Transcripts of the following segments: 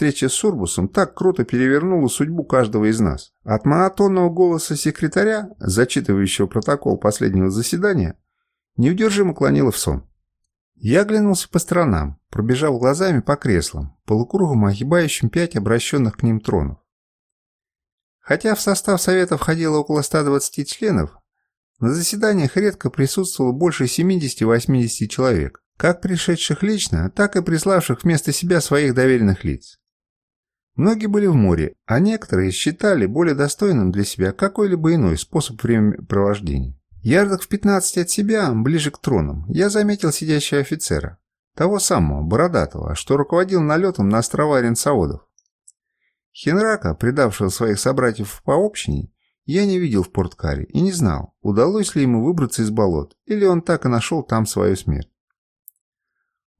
встреча с Сурбусом так круто перевернула судьбу каждого из нас. От монотонного голоса секретаря, зачитывающего протокол последнего заседания, неудержимо клонило в сон. Я оглянулся по сторонам, пробежав глазами по креслам, полукругом огибающим пять обращенных к ним тронов. Хотя в состав Совета входило около 120 членов, на заседаниях редко присутствовало больше 70-80 человек, как пришедших лично, так и приславших вместо себя своих доверенных лиц. Многие были в море, а некоторые считали более достойным для себя какой-либо иной способ времяпровождения. Ярдах в 15 от себя, ближе к тронам, я заметил сидящего офицера, того самого, бородатого, что руководил налетом на острова Ренсаодов. Хенрака, предавшего своих собратьев по общине, я не видел в порткаре и не знал, удалось ли ему выбраться из болот, или он так и нашел там свою смерть.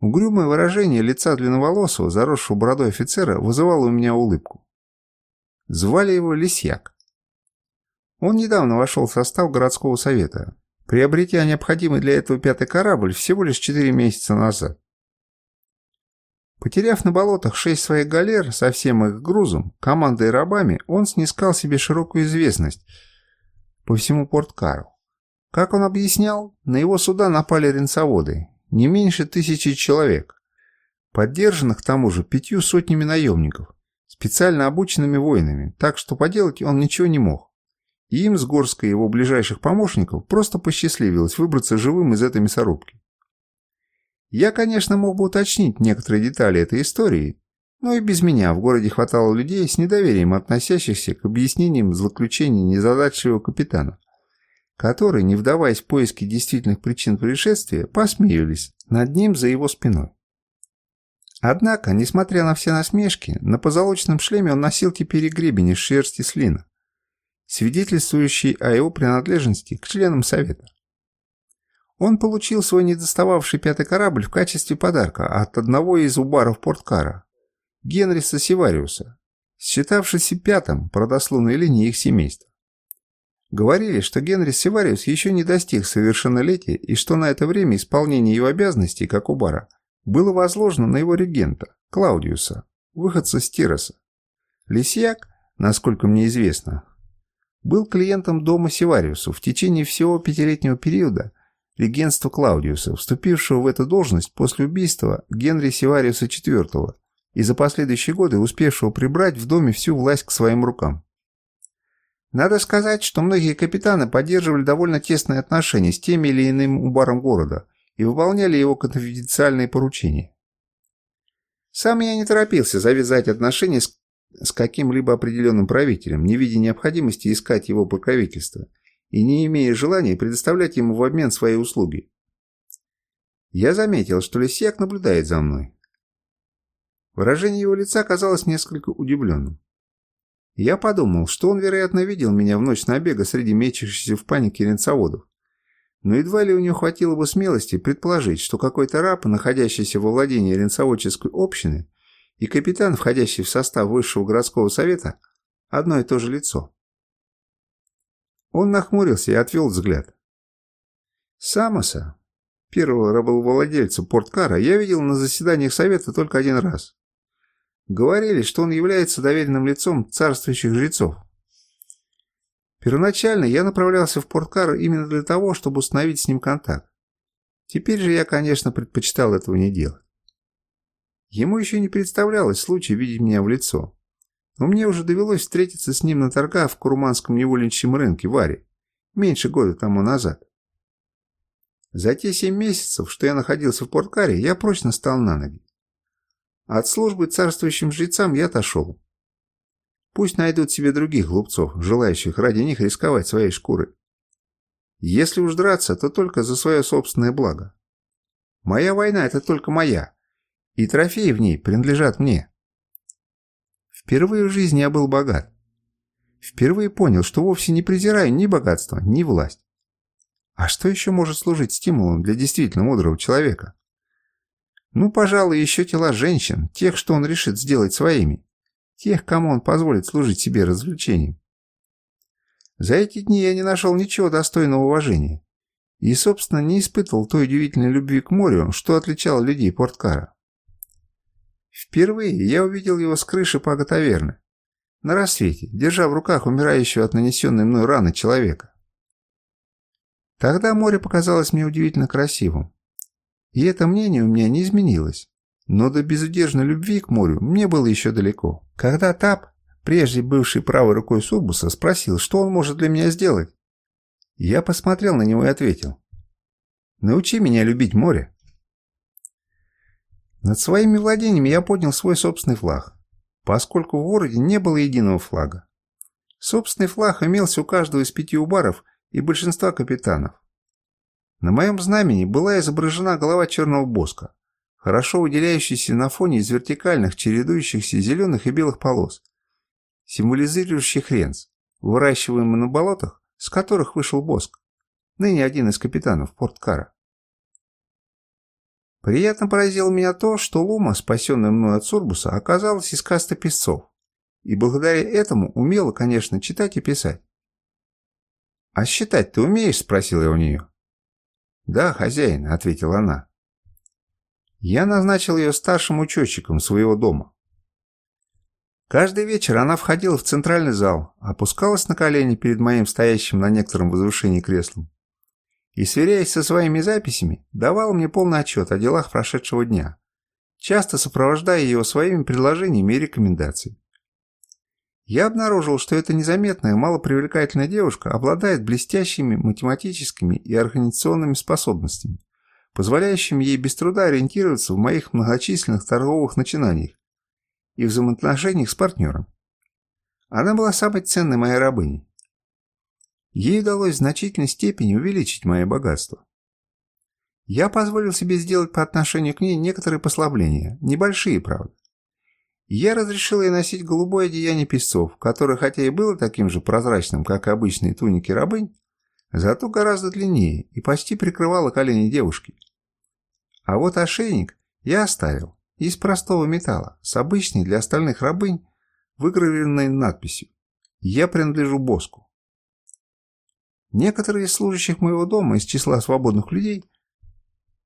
Угрюмое выражение лица длинноволосого, заросшего бородой офицера вызывало у меня улыбку. Звали его Лисьяк. Он недавно вошел в состав городского совета, приобретя необходимый для этого пятый корабль всего лишь четыре месяца назад. Потеряв на болотах шесть своих галер со всем их грузом, командой и рабами, он снискал себе широкую известность по всему Порт-Кару. Как он объяснял, на его суда напали ренцоводы, не меньше тысячи человек, поддержанных к тому же пятью сотнями наемников, специально обученными воинами, так что поделать он ничего не мог. И им с Горской и его ближайших помощников просто посчастливилось выбраться живым из этой мясорубки. Я, конечно, мог бы уточнить некоторые детали этой истории, но и без меня в городе хватало людей с недоверием относящихся к объяснениям злоключений незадачливого капитана, которые, не вдаваясь в поиски действительных причин происшествия, посмеялись над ним за его спиной. Однако, несмотря на все насмешки, на позолоченном шлеме он носил теперь и гребень из шерсти слина, свидетельствующий о его принадлежности к членам Совета. Он получил свой недостававший пятый корабль в качестве подарка от одного из убаров Порткара, Генриса Севариуса, считавшийся пятым по родословной линии их семейства. Говорили, что Генрис Севариус еще не достиг совершеннолетия и что на это время исполнение его обязанностей, как убара, было возложено на его регента, Клаудиуса, выходца с Тироса. Лисьяк, насколько мне известно, был клиентом дома Севариуса в течение всего пятилетнего периода, регенства Клаудиуса, вступившего в эту должность после убийства Генри Севариуса IV и за последующие годы успевшего прибрать в доме всю власть к своим рукам. Надо сказать, что многие капитаны поддерживали довольно тесные отношения с теми или иным убаром города и выполняли его конфиденциальные поручения. Сам я не торопился завязать отношения с, с каким-либо определенным правителем, не видя необходимости искать его покровительства – и не имея желания предоставлять ему в обмен свои услуги. Я заметил, что Лисьяк наблюдает за мной. Выражение его лица казалось несколько удивленным. Я подумал, что он, вероятно, видел меня в ночь набега среди мечущихся в панике ренцоводов. Но едва ли у него хватило бы смелости предположить, что какой-то раб, находящийся во владении ренцоводческой общины, и капитан, входящий в состав высшего городского совета, одно и то же лицо. Он нахмурился и отвел взгляд. Самоса, первого рабовладельца Порткара, я видел на заседаниях Совета только один раз. Говорили, что он является доверенным лицом царствующих жрецов. Первоначально я направлялся в Порткар именно для того, чтобы установить с ним контакт. Теперь же я, конечно, предпочитал этого не делать. Ему еще не представлялось случая видеть меня в лицо но мне уже довелось встретиться с ним на торгах в Курманском невольничьем рынке в Аре, меньше года тому назад. За те семь месяцев, что я находился в Порткаре, я прочно стал на ноги. От службы царствующим жрецам я отошел. Пусть найдут себе других глупцов, желающих ради них рисковать своей шкурой. Если уж драться, то только за свое собственное благо. Моя война – это только моя, и трофеи в ней принадлежат мне. Впервые в жизни я был богат. Впервые понял, что вовсе не презираю ни богатство, ни власть. А что еще может служить стимулом для действительно мудрого человека? Ну, пожалуй, еще тела женщин, тех, что он решит сделать своими. Тех, кому он позволит служить себе развлечением. За эти дни я не нашел ничего достойного уважения. И, собственно, не испытывал той удивительной любви к морю, что отличало людей Порткара. Впервые я увидел его с крыши паготаверны. На рассвете, держа в руках умирающего от нанесенной мной раны человека. Тогда море показалось мне удивительно красивым. И это мнение у меня не изменилось. Но до безудержной любви к морю мне было еще далеко. Когда Тап, прежде бывший правой рукой Сурбуса, спросил, что он может для меня сделать, я посмотрел на него и ответил. «Научи меня любить море». Над своими владениями я поднял свой собственный флаг, поскольку в городе не было единого флага. Собственный флаг имелся у каждого из пяти убаров и большинства капитанов. На моем знамени была изображена голова черного боска, хорошо выделяющаяся на фоне из вертикальных, чередующихся зеленых и белых полос, символизирующих ренц, выращиваемый на болотах, с которых вышел боск, ныне один из капитанов Порткара. Приятно поразило меня то, что Лума, спасенная мной от Сурбуса, оказалась из каста песцов, и благодаря этому умела, конечно, читать и писать. «А считать ты умеешь?» – спросил я у нее. «Да, хозяин», – ответила она. Я назначил ее старшим учетчиком своего дома. Каждый вечер она входила в центральный зал, опускалась на колени перед моим стоящим на некотором возвышении креслом и, сверяясь со своими записями, давала мне полный отчет о делах прошедшего дня, часто сопровождая его своими предложениями и рекомендациями. Я обнаружил, что эта незаметная, малопривлекательная девушка обладает блестящими математическими и организационными способностями, позволяющими ей без труда ориентироваться в моих многочисленных торговых начинаниях и взаимоотношениях с партнером. Она была самой ценной моей рабыней. Ей удалось в значительной степени увеличить мое богатство. Я позволил себе сделать по отношению к ней некоторые послабления, небольшие, правда. Я разрешил ей носить голубое одеяние песцов, которое хотя и было таким же прозрачным, как обычные туники рабынь, зато гораздо длиннее и почти прикрывало колени девушки. А вот ошейник я оставил из простого металла, с обычной для остальных рабынь, выгравированной надписью «Я принадлежу Боску». Некоторые из служащих моего дома из числа свободных людей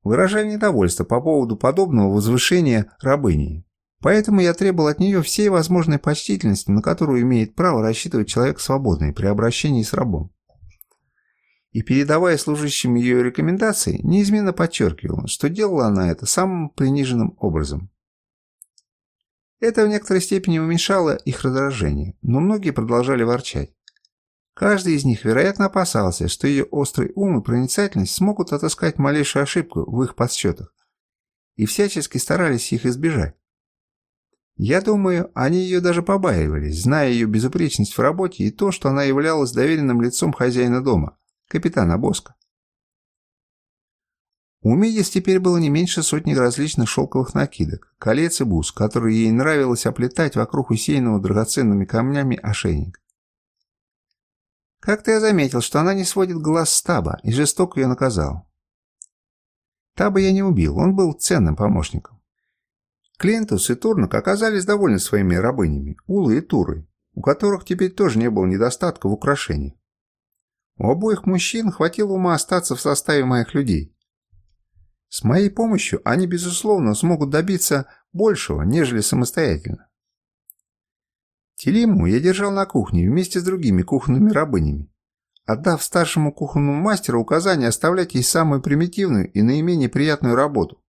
выражали недовольство по поводу подобного возвышения рабыни, Поэтому я требовал от нее всей возможной почтительности, на которую имеет право рассчитывать человек свободный при обращении с рабом. И передавая служащим ее рекомендации, неизменно подчеркивал, что делала она это самым приниженным образом. Это в некоторой степени уменьшало их раздражение, но многие продолжали ворчать. Каждый из них, вероятно, опасался, что ее острый ум и проницательность смогут отыскать малейшую ошибку в их подсчетах, и всячески старались их избежать. Я думаю, они ее даже побаивались, зная ее безупречность в работе и то, что она являлась доверенным лицом хозяина дома, капитана Боска. У Мидис теперь было не меньше сотни различных шелковых накидок, колец и бус, которые ей нравилось оплетать вокруг усеянного драгоценными камнями ошейника. Как-то я заметил, что она не сводит глаз с Таба и жестоко ее наказал. Таба я не убил, он был ценным помощником. Клинтус и Турнок оказались довольны своими рабынями, Улой и Турой, у которых теперь тоже не было недостатка в украшениях. У обоих мужчин хватило ума остаться в составе моих людей. С моей помощью они, безусловно, смогут добиться большего, нежели самостоятельно. Телиму я держал на кухне вместе с другими кухонными рабынями, отдав старшему кухонному мастеру указание оставлять ей самую примитивную и наименее приятную работу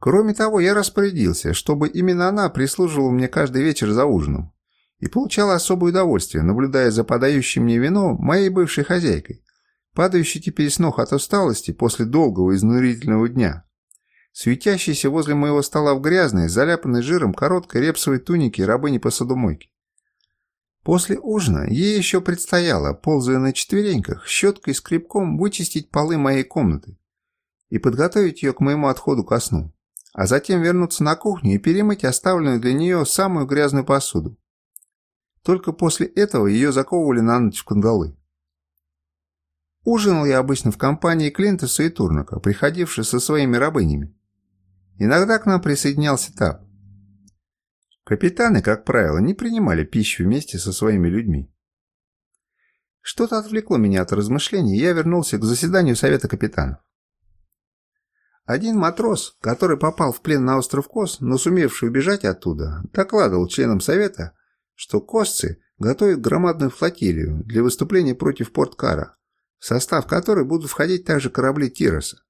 Кроме того, я распорядился, чтобы именно она прислуживала мне каждый вечер за ужином и получала особое удовольствие, наблюдая за подающим мне вино моей бывшей хозяйкой, падающей теперь с ног от усталости после долгого изнурительного дня, светящейся возле моего стола в грязной, заляпанной жиром короткой репсовой тунике рабыни-посудомойки. После ужина ей еще предстояло, ползая на четвереньках, щеткой и скребком вычистить полы моей комнаты и подготовить ее к моему отходу ко сну а затем вернуться на кухню и перемыть оставленную для нее самую грязную посуду. Только после этого ее заковывали на ночь в кандалы. Ужинал я обычно в компании Клинтуса и Турнака, приходивших со своими рабынями. Иногда к нам присоединялся Тап. Капитаны, как правило, не принимали пищу вместе со своими людьми. Что-то отвлекло меня от размышлений, и я вернулся к заседанию Совета капитанов. Один матрос, который попал в плен на остров Кос, но сумевший убежать оттуда, докладывал членам совета, что косцы готовят громадную флотилию для выступления против Порт-Кара, в состав которой будут входить также корабли Тироса.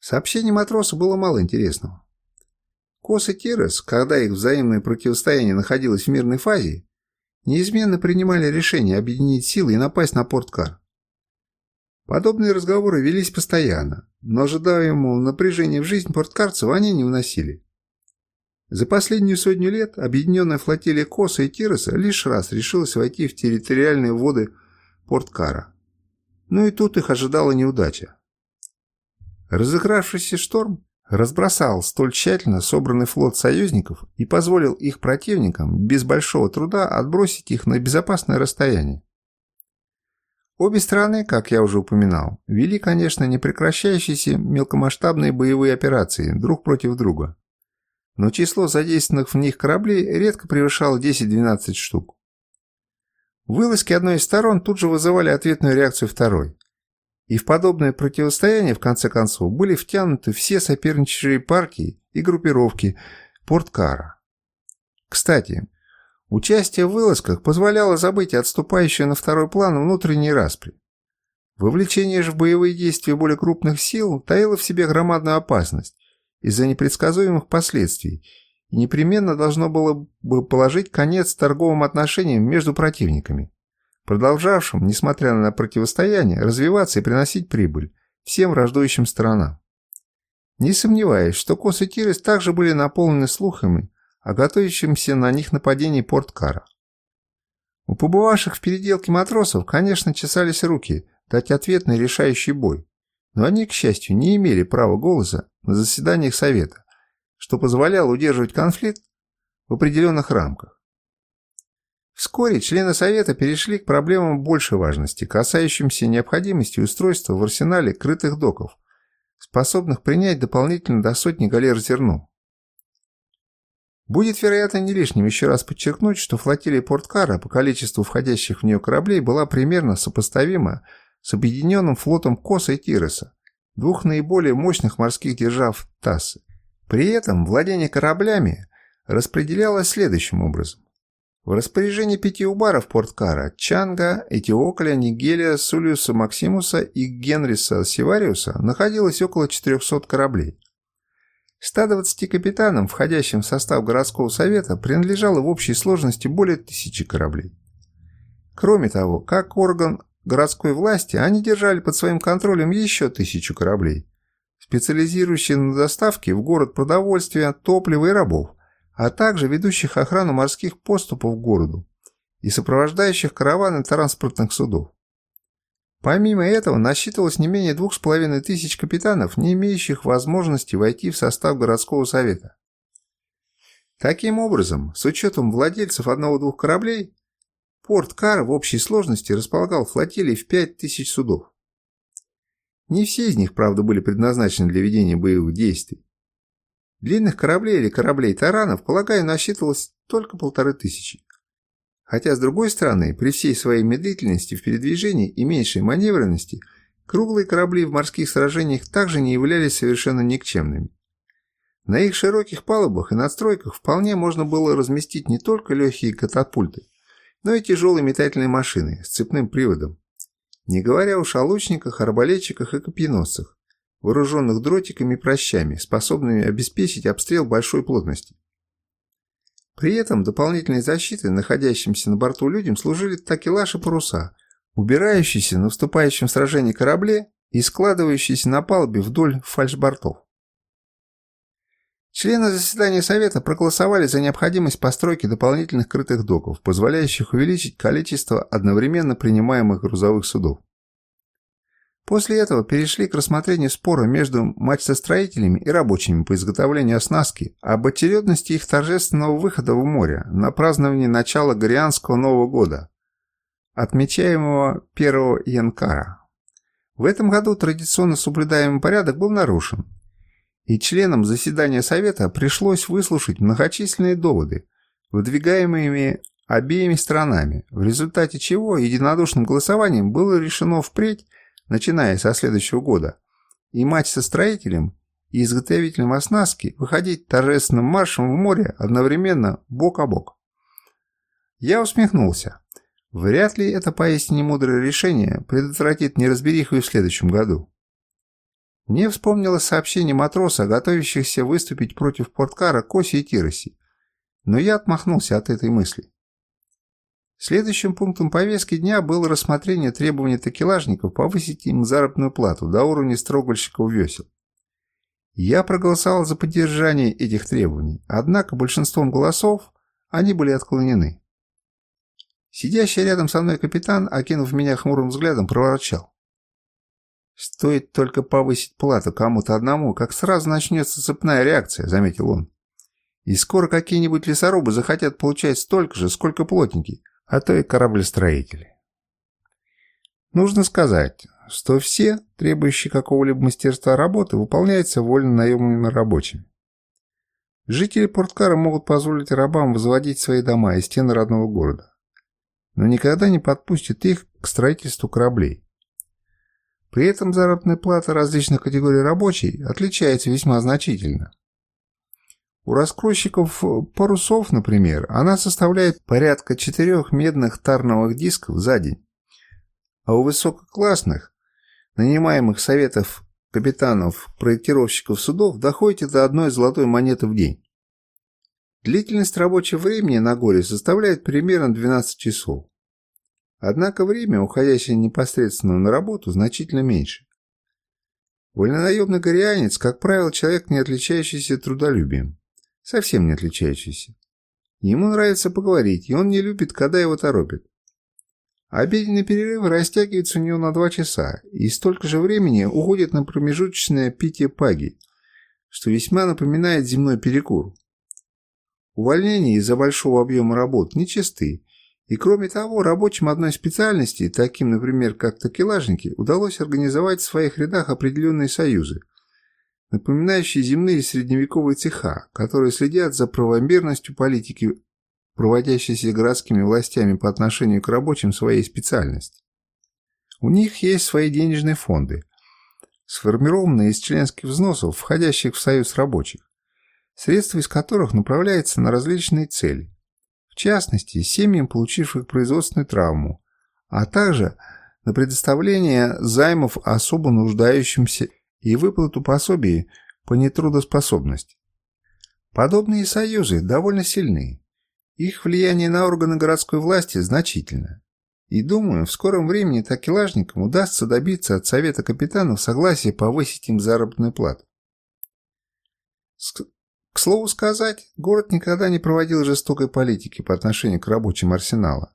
Сообщение матроса было мало интересного. Кос и Тирос, когда их взаимное противостояние находилось в мирной фазе, неизменно принимали решение объединить силы и напасть на Порт-Кар. Подобные разговоры велись постоянно, но ожидаемого напряжения в жизнь порткарцев они не уносили. За последнюю сотню лет объединенная флотилия Коса и Тироса лишь раз решилась войти в территориальные воды Порткара. Но и тут их ожидала неудача. Разыгравшийся шторм разбросал столь тщательно собранный флот союзников и позволил их противникам без большого труда отбросить их на безопасное расстояние. Обе страны, как я уже упоминал, вели, конечно, непрекращающиеся мелкомасштабные боевые операции друг против друга. Но число задействованных в них кораблей редко превышало 10-12 штук. Вылазки одной из сторон тут же вызывали ответную реакцию второй. И в подобное противостояние, в конце концов, были втянуты все соперничавшие партии и группировки Порткара. Кстати, Участие в вылазках позволяло забыть отступающие на второй план внутренние распри. Вовлечение же в боевые действия более крупных сил таило в себе громадную опасность из-за непредсказуемых последствий и непременно должно было бы положить конец торговым отношениям между противниками, продолжавшим, несмотря на противостояние, развиваться и приносить прибыль всем враждующим сторонам. Не сомневаюсь, что косы Тирес также были наполнены слухами о готовящемся на них нападении Порткара. У побывавших в переделке матросов, конечно, чесались руки дать ответный решающий бой, но они, к счастью, не имели права голоса на заседаниях Совета, что позволяло удерживать конфликт в определенных рамках. Вскоре члены Совета перешли к проблемам большей важности, касающимся необходимости устройства в арсенале крытых доков, способных принять дополнительно до сотни галер зерно. Будет, вероятно, не лишним еще раз подчеркнуть, что флотилия Порткара по количеству входящих в нее кораблей была примерно сопоставима с объединенным флотом Коса и Тироса, двух наиболее мощных морских держав Тассы. При этом владение кораблями распределялось следующим образом. В распоряжении пяти убаров Порткара – Чанга, Этиокля, Нигелия, Сулиуса Максимуса и Генриса Сивариуса – находилось около 400 кораблей. 120 капитанам, входящим в состав городского совета, принадлежало в общей сложности более тысячи кораблей. Кроме того, как орган городской власти, они держали под своим контролем еще тысячу кораблей, специализирующие на доставке в город продовольствия, топлива и рабов, а также ведущих охрану морских поступов к городу и сопровождающих караваны транспортных судов. Помимо этого, насчитывалось не менее двух с половиной тысяч капитанов, не имеющих возможности войти в состав городского совета. Таким образом, с учетом владельцев одного-двух кораблей, порт Кар в общей сложности располагал флотилии в пять тысяч судов. Не все из них, правда, были предназначены для ведения боевых действий. Длинных кораблей или кораблей-таранов, полагаю, насчитывалось только полторы тысячи. Хотя, с другой стороны, при всей своей медлительности в передвижении и меньшей маневренности, круглые корабли в морских сражениях также не являлись совершенно никчемными. На их широких палубах и надстройках вполне можно было разместить не только легкие катапульты, но и тяжелые метательные машины с цепным приводом. Не говоря уж о лучниках, арбалетчиках и копьеносцах, вооруженных дротиками и прощами, способными обеспечить обстрел большой плотности. При этом дополнительной защитой находящимся на борту людям служили такелаж и паруса, убирающиеся на вступающем в сражение корабле и складывающиеся на палубе вдоль фальшбортов. Члены заседания Совета проголосовали за необходимость постройки дополнительных крытых доков, позволяющих увеличить количество одновременно принимаемых грузовых судов. После этого перешли к рассмотрению спора между мачтостроителями и рабочими по изготовлению оснастки об очередности их торжественного выхода в море на празднование начала Горианского Нового года, отмечаемого 1 Янкара. В этом году традиционно соблюдаемый порядок был нарушен, и членам заседания Совета пришлось выслушать многочисленные доводы, выдвигаемые обеими сторонами, в результате чего единодушным голосованием было решено впредь начиная со следующего года, и мать со строителем и изготовителем оснастки выходить торжественным маршем в море одновременно бок о бок. Я усмехнулся. Вряд ли это поистине мудрое решение предотвратит неразбериху и в следующем году. Мне вспомнилось сообщение матроса, готовящихся выступить против порткара Коси и Тироси, но я отмахнулся от этой мысли. Следующим пунктом повестки дня было рассмотрение требований такелажников повысить им заработную плату до уровня строгольщиков весел. Я проголосовал за поддержание этих требований, однако большинством голосов они были отклонены. Сидящий рядом со мной капитан, окинув меня хмурым взглядом, проворчал. «Стоит только повысить плату кому-то одному, как сразу начнется цепная реакция», — заметил он. «И скоро какие-нибудь лесорубы захотят получать столько же, сколько плотники, а то и кораблестроители. Нужно сказать, что все, требующие какого-либо мастерства работы, выполняются вольно наемными рабочими. Жители Порткара могут позволить рабам возводить свои дома и стены родного города, но никогда не подпустят их к строительству кораблей. При этом заработная плата различных категорий рабочей отличается весьма значительно. У раскройщиков парусов, например, она составляет порядка четырех медных тарновых дисков за день. А у высококлассных, нанимаемых советов капитанов, проектировщиков судов, доходит до одной золотой монеты в день. Длительность рабочего времени на горе составляет примерно 12 часов. Однако время, уходящее непосредственно на работу, значительно меньше. Вольнонаемный гореанец, как правило, человек, не отличающийся трудолюбием совсем не отличающийся. Ему нравится поговорить, и он не любит, когда его торопят. Обеденный перерыв растягивается у него на два часа, и столько же времени уходит на промежуточное питье паги, что весьма напоминает земной перекур. Увольнения из-за большого объема работ нечисты, и кроме того, рабочим одной специальности, таким, например, как такелажники, удалось организовать в своих рядах определенные союзы – напоминающие земные средневековые цеха, которые следят за правомерностью политики, проводящейся городскими властями по отношению к рабочим своей специальности. У них есть свои денежные фонды, сформированные из членских взносов, входящих в союз рабочих, средства из которых направляются на различные цели, в частности, семьям, получивших производственную травму, а также на предоставление займов особо нуждающимся и выплату пособий по нетрудоспособности. Подобные союзы довольно сильны. Их влияние на органы городской власти значительно. И думаю, в скором времени такелажникам удастся добиться от Совета капитанов согласия повысить им заработную плату. К слову сказать, город никогда не проводил жестокой политики по отношению к рабочим арсенала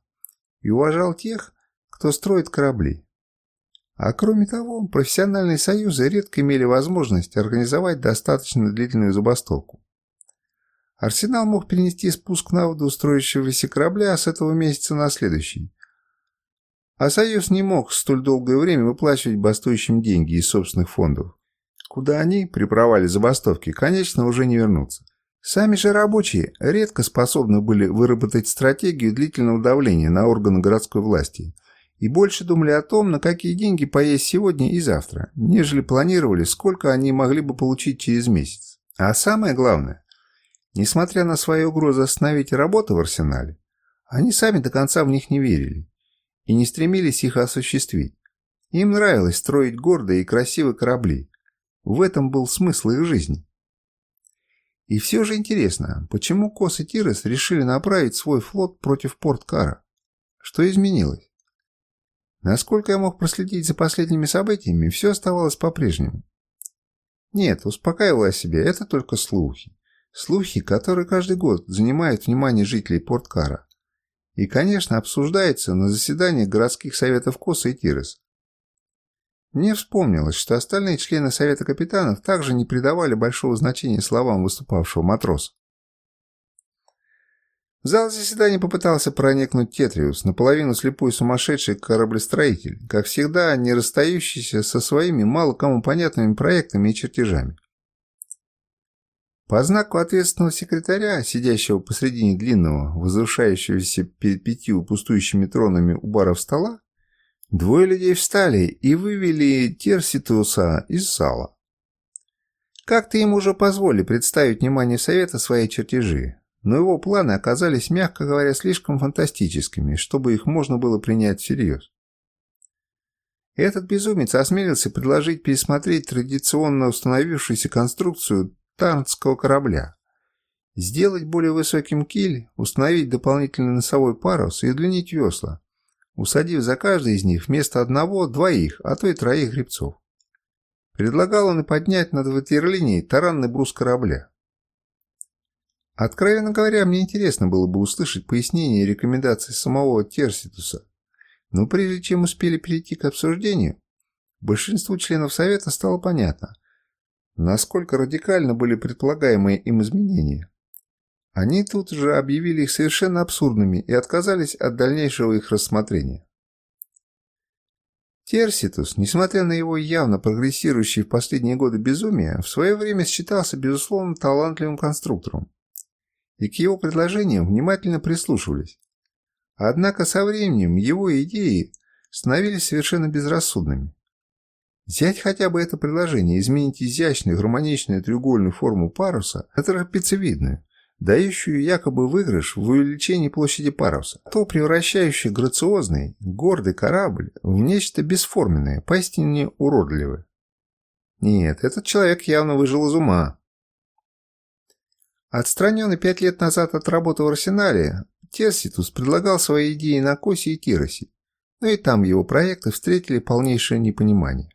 и уважал тех, кто строит корабли. А кроме того, профессиональные союзы редко имели возможность организовать достаточно длительную забастовку. Арсенал мог перенести спуск на воду строящегося корабля с этого месяца на следующий. А Союз не мог столь долгое время выплачивать бастующим деньги из собственных фондов, куда они, при провале забастовки, конечно, уже не вернутся. Сами же рабочие редко способны были выработать стратегию длительного давления на органы городской власти – и больше думали о том, на какие деньги поесть сегодня и завтра, нежели планировали, сколько они могли бы получить через месяц. А самое главное, несмотря на свои угрозы остановить работу в арсенале, они сами до конца в них не верили и не стремились их осуществить. Им нравилось строить гордые и красивые корабли. В этом был смысл их жизни. И все же интересно, почему Кос и Тирес решили направить свой флот против Порт-Кара? Что изменилось? Насколько я мог проследить за последними событиями, все оставалось по-прежнему. Нет, успокаивала себя, это только слухи. Слухи, которые каждый год занимают внимание жителей Порткара. И, конечно, обсуждается на заседаниях городских советов Коса и Тирес. Мне вспомнилось, что остальные члены Совета капитанов также не придавали большого значения словам выступавшего матроса. В зал заседания попытался проникнуть Тетриус, наполовину слепой сумасшедший кораблестроитель, как всегда не расстающийся со своими мало кому понятными проектами и чертежами. По знаку ответственного секретаря, сидящего посредине длинного, возвышающегося перед пятью пустующими тронами у баров стола, Двое людей встали и вывели Терситуса из зала. Как-то им уже позволили представить внимание совета свои чертежи, но его планы оказались, мягко говоря, слишком фантастическими, чтобы их можно было принять всерьез. Этот безумец осмелился предложить пересмотреть традиционно установившуюся конструкцию тарнского корабля, сделать более высоким киль, установить дополнительный носовой парус и удлинить весла, усадив за каждый из них вместо одного двоих, а то и троих гребцов. Предлагал он и поднять над ватерлинией таранный брус корабля. Откровенно говоря, мне интересно было бы услышать пояснения и рекомендации самого Терситуса, но прежде чем успели перейти к обсуждению, большинству членов Совета стало понятно, насколько радикально были предполагаемые им изменения. Они тут же объявили их совершенно абсурдными и отказались от дальнейшего их рассмотрения. Терситус, несмотря на его явно прогрессирующее в последние годы безумие, в свое время считался, безусловно, талантливым конструктором, и к его предложениям внимательно прислушивались. Однако со временем его идеи становились совершенно безрассудными. Взять хотя бы это предложение, изменить изящную, гармоничную треугольную форму паруса на трапециевидную, дающую якобы выигрыш в увеличении площади паруса, то превращающий грациозный, гордый корабль в нечто бесформенное, поистине уродливое. Нет, этот человек явно выжил из ума. Отстраненный пять лет назад от работы в арсенале, Терситус предлагал свои идеи на Косе и Тиросе, но и там его проекты встретили полнейшее непонимание.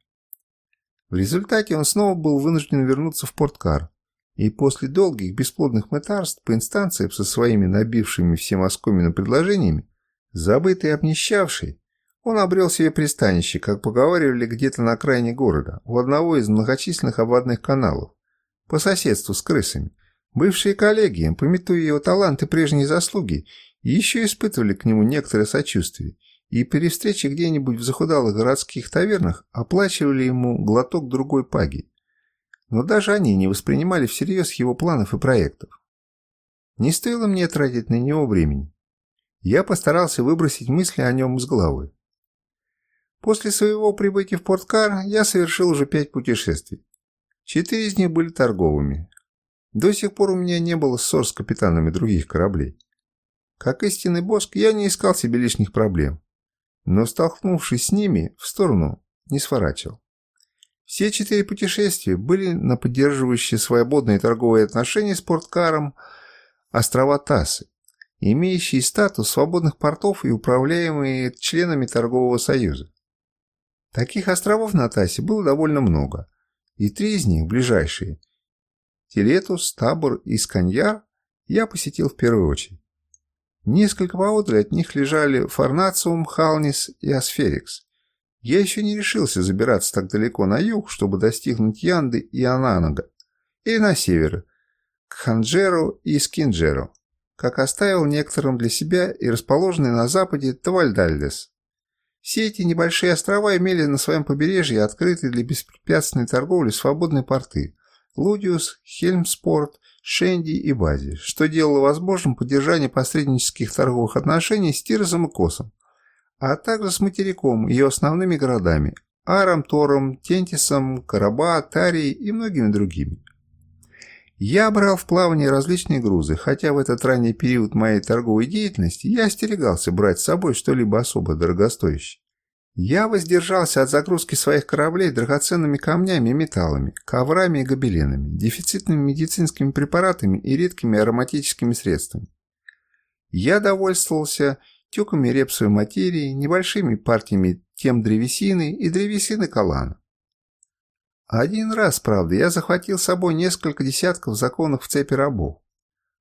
В результате он снова был вынужден вернуться в Порткар, и после долгих бесплодных мытарств по инстанциям со своими набившими всем оскомину предложениями, забытый и обнищавший, он обрел себе пристанище, как поговаривали где-то на окраине города, у одного из многочисленных обводных каналов, по соседству с крысами. Бывшие коллеги, пометуя его талант и прежние заслуги, еще испытывали к нему некоторое сочувствие, и при встрече где-нибудь в захудалых городских тавернах оплачивали ему глоток другой паги, но даже они не воспринимали всерьез его планов и проектов. Не стоило мне тратить на него времени. Я постарался выбросить мысли о нем из головы. После своего прибытия в Порткар я совершил уже пять путешествий. Четыре из них были торговыми. До сих пор у меня не было ссор с капитанами других кораблей. Как истинный боск, я не искал себе лишних проблем. Но, столкнувшись с ними, в сторону не сворачивал. Все четыре путешествия были на поддерживающие свободные торговые отношения с порткаром острова Тасы, имеющие статус свободных портов и управляемые членами торгового союза. Таких островов на Тасе было довольно много, и три из них, ближайшие, Телетус, Табор и Сканьяр, я посетил в первую очередь. Несколько поодаль от них лежали Фарнациум, Халнис и Асферикс, я еще не решился забираться так далеко на юг, чтобы достигнуть Янды и Ананго, или на север, к Ханджеру и Скинджеру, как оставил некоторым для себя и расположенный на западе Тавальдальдес. Все эти небольшие острова имели на своем побережье открытые для беспрепятственной торговли свободные порты – Лудиус, Хельмспорт, Шенди и Бази, что делало возможным поддержание посреднических торговых отношений с Тиросом и Косом, а также с материком и ее основными городами – Аром, Тором, Тентисом, Караба, Тарией и многими другими. Я брал в плавание различные грузы, хотя в этот ранний период моей торговой деятельности я остерегался брать с собой что-либо особо дорогостоящее. Я воздержался от загрузки своих кораблей драгоценными камнями и металлами, коврами и гобеленами, дефицитными медицинскими препаратами и редкими ароматическими средствами. Я довольствовался тюками репсовой материи, небольшими партиями тем древесины и древесины калана. Один раз, правда, я захватил с собой несколько десятков законов в цепи рабов,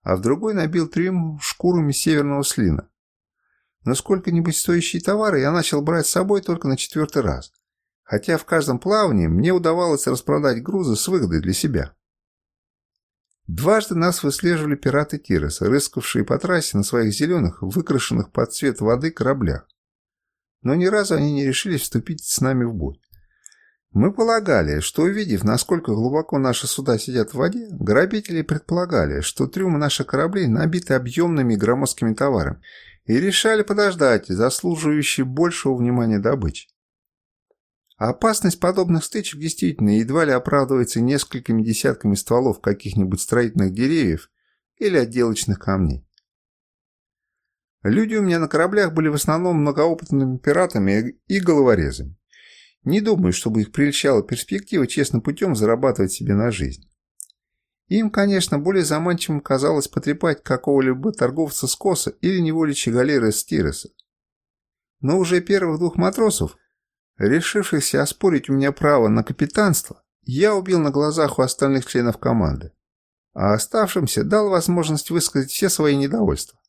а в другой набил трюм шкурами северного слина. Но сколько-нибудь стоящие товары я начал брать с собой только на четвертый раз, хотя в каждом плавании мне удавалось распродать грузы с выгодой для себя. Дважды нас выслеживали пираты Тироса, рыскавшие по трассе на своих зеленых, выкрашенных под цвет воды кораблях. Но ни разу они не решились вступить с нами в бой. Мы полагали, что увидев, насколько глубоко наши суда сидят в воде, грабители предполагали, что трюмы наших кораблей набиты объемными громоздкими товарами, и решали подождать заслуживающей большего внимания добычи. Опасность подобных стычек действительно едва ли оправдывается несколькими десятками стволов каких-нибудь строительных деревьев или отделочных камней. Люди у меня на кораблях были в основном многоопытными пиратами и головорезами. Не думаю, чтобы их прельщала перспектива честным путем зарабатывать себе на жизнь. Им, конечно, более заманчивым казалось потрепать какого-либо торговца с коса или неволичьей галеры с Тиреса. Но уже первых двух матросов, решившихся оспорить у меня право на капитанство, я убил на глазах у остальных членов команды, а оставшимся дал возможность высказать все свои недовольства.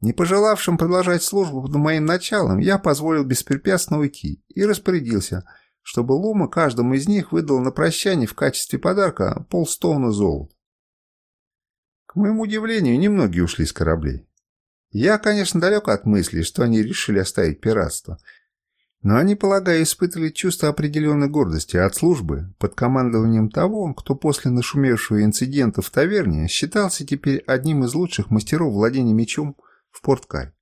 Не пожелавшим продолжать службу под моим началом, я позволил беспрепятственно уйти и распорядился – чтобы Лума каждому из них выдал на прощание в качестве подарка полстоуна золота. К моему удивлению, немногие ушли с кораблей. Я, конечно, далек от мысли, что они решили оставить пиратство, но они, полагаю, испытывали чувство определенной гордости от службы под командованием того, кто после нашумевшего инцидента в таверне считался теперь одним из лучших мастеров владения мечом в Порткаре.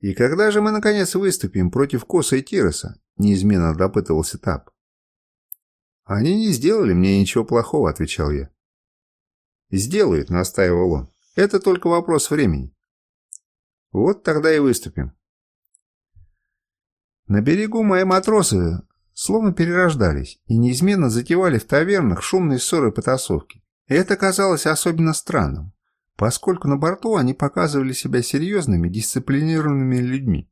«И когда же мы, наконец, выступим против Коса и Тироса?» – неизменно допытывался Тап. «Они не сделали мне ничего плохого», – отвечал я. «Сделают», – настаивал он. «Это только вопрос времени». «Вот тогда и выступим». На берегу мои матросы словно перерождались и неизменно затевали в тавернах шумные ссоры и потасовки. это казалось особенно странным поскольку на борту они показывали себя серьезными, дисциплинированными людьми.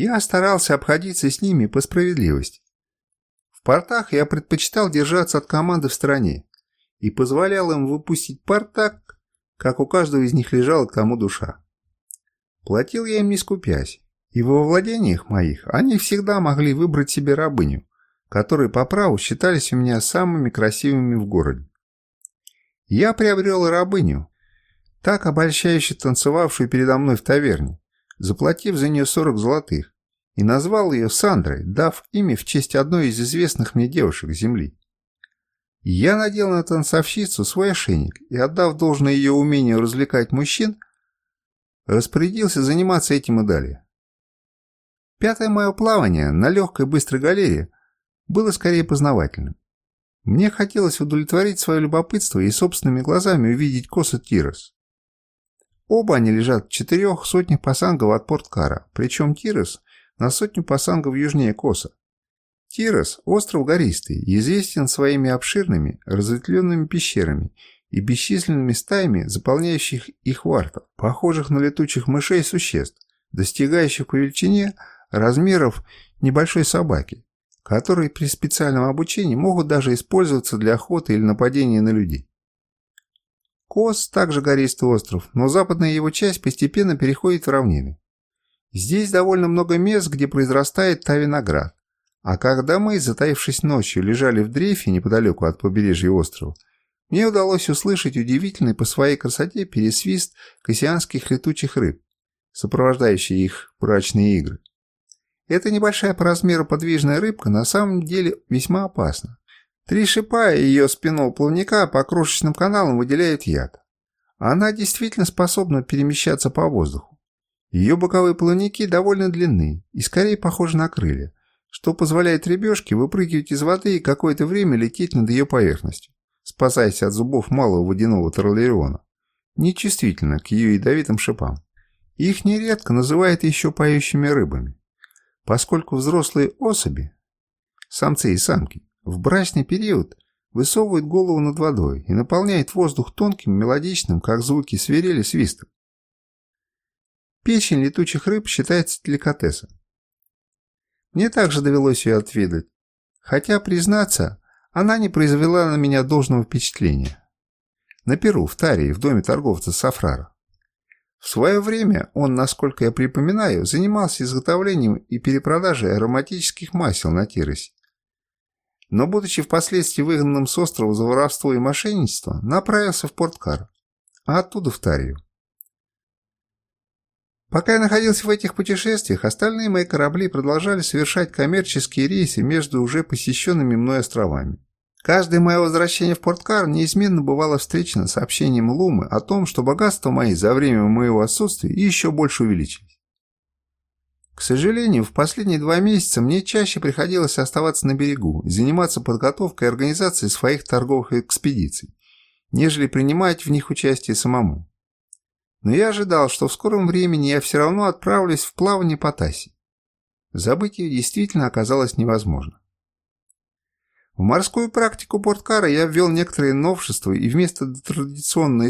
Я старался обходиться с ними по справедливости. В портах я предпочитал держаться от команды в стороне и позволял им выпустить порт так, как у каждого из них лежала к тому душа. Платил я им не скупясь, и во владениях моих они всегда могли выбрать себе рабыню, которые по праву считались у меня самыми красивыми в городе. Я приобрел рабыню, так обольщающе танцевавшую передо мной в таверне, заплатив за нее 40 золотых, и назвал ее Сандрой, дав имя в честь одной из известных мне девушек Земли. Я надел на танцовщицу свой ошейник и, отдав должное ее умению развлекать мужчин, распорядился заниматься этим и далее. Пятое мое плавание на легкой быстрой галерее было скорее познавательным. Мне хотелось удовлетворить свое любопытство и собственными глазами увидеть Коса Тирос. Оба они лежат в четырех сотнях пасангов от Порткара, причем Тирос на сотню пасангов южнее Коса. Тирос – остров гористый известен своими обширными, разветвленными пещерами и бесчисленными стаями, заполняющих их вартов, похожих на летучих мышей существ, достигающих по величине размеров небольшой собаки, которые при специальном обучении могут даже использоваться для охоты или нападения на людей. Кос также гористый остров, но западная его часть постепенно переходит в равнины. Здесь довольно много мест, где произрастает та виноград. А когда мы, затаившись ночью, лежали в дрейфе неподалеку от побережья острова, мне удалось услышать удивительный по своей красоте пересвист кассианских летучих рыб, сопровождающий их брачные игры. Эта небольшая по размеру подвижная рыбка на самом деле весьма опасна. Три шипа и ее спинного плавника по крошечным каналам выделяют яд. Она действительно способна перемещаться по воздуху. Ее боковые плавники довольно длинны и скорее похожи на крылья, что позволяет рыбешке выпрыгивать из воды и какое-то время лететь над ее поверхностью, спасаясь от зубов малого водяного тарлериона, нечувствительно к ее ядовитым шипам. Их нередко называют еще поющими рыбами поскольку взрослые особи, самцы и самки, в брачный период высовывают голову над водой и наполняют воздух тонким, мелодичным, как звуки свирели, свистом. Печень летучих рыб считается деликатесом. Мне также довелось ее отведать, хотя, признаться, она не произвела на меня должного впечатления. На Перу, в Тарии, в доме торговца Сафрара. В свое время он, насколько я припоминаю, занимался изготовлением и перепродажей ароматических масел на Тиросе. Но, будучи впоследствии выгнанным с острова за воровство и мошенничество, направился в Порткар, а оттуда в Тарию. Пока я находился в этих путешествиях, остальные мои корабли продолжали совершать коммерческие рейсы между уже посещенными мной островами. Каждое мое возвращение в Порткар неизменно бывало встречено сообщением Лумы о том, что богатства мои за время моего отсутствия еще больше увеличились. К сожалению, в последние два месяца мне чаще приходилось оставаться на берегу заниматься подготовкой и организацией своих торговых экспедиций, нежели принимать в них участие самому. Но я ожидал, что в скором времени я все равно отправлюсь в плавание по Тасе. Забыть ее действительно оказалось невозможно. В морскую практику порткара я ввел некоторые новшества и вместо традиционной